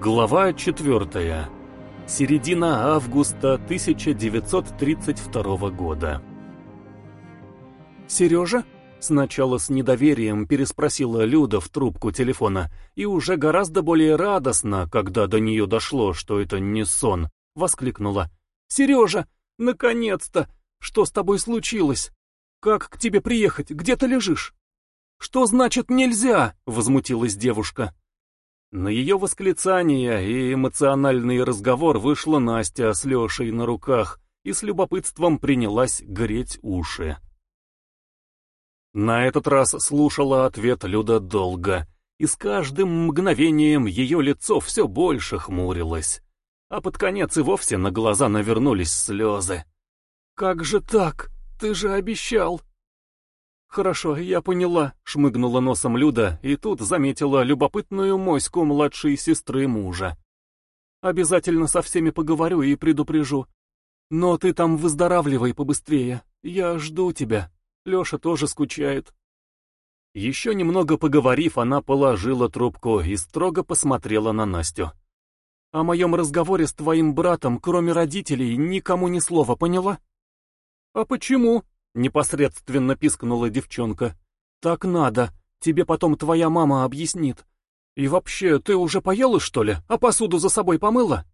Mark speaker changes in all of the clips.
Speaker 1: Глава 4. Середина августа 1932 года. «Сережа?» — сначала с недоверием переспросила Люда в трубку телефона, и уже гораздо более радостно, когда до нее дошло, что это не сон, воскликнула. «Сережа, наконец-то! Что с тобой случилось? Как к тебе приехать? Где ты лежишь?» «Что значит нельзя?» — возмутилась девушка. На ее восклицание и эмоциональный разговор вышла Настя с Лешей на руках и с любопытством принялась греть уши. На этот раз слушала ответ Люда долго, и с каждым мгновением ее лицо все больше хмурилось, а под конец и вовсе на глаза навернулись слезы. «Как же так? Ты же обещал!» «Хорошо, я поняла», — шмыгнула носом Люда и тут заметила любопытную моську младшей сестры мужа. «Обязательно со всеми поговорю и предупрежу. Но ты там выздоравливай побыстрее. Я жду тебя. Леша тоже скучает». Еще немного поговорив, она положила трубку и строго посмотрела на Настю. «О моем разговоре с твоим братом, кроме родителей, никому ни слова, поняла?» «А почему?» Непосредственно пискнула девчонка. «Так надо. Тебе потом твоя мама объяснит. И вообще, ты уже поела, что ли? А посуду за собой помыла?»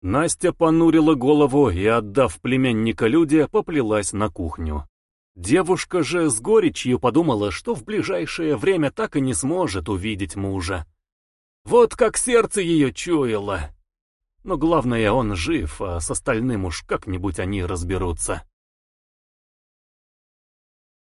Speaker 1: Настя понурила голову и, отдав племянника Люде, поплелась на кухню. Девушка же с горечью подумала, что в ближайшее время так и не сможет увидеть мужа. Вот как сердце ее чуяло. Но главное, он жив, а с остальным уж как-нибудь они разберутся.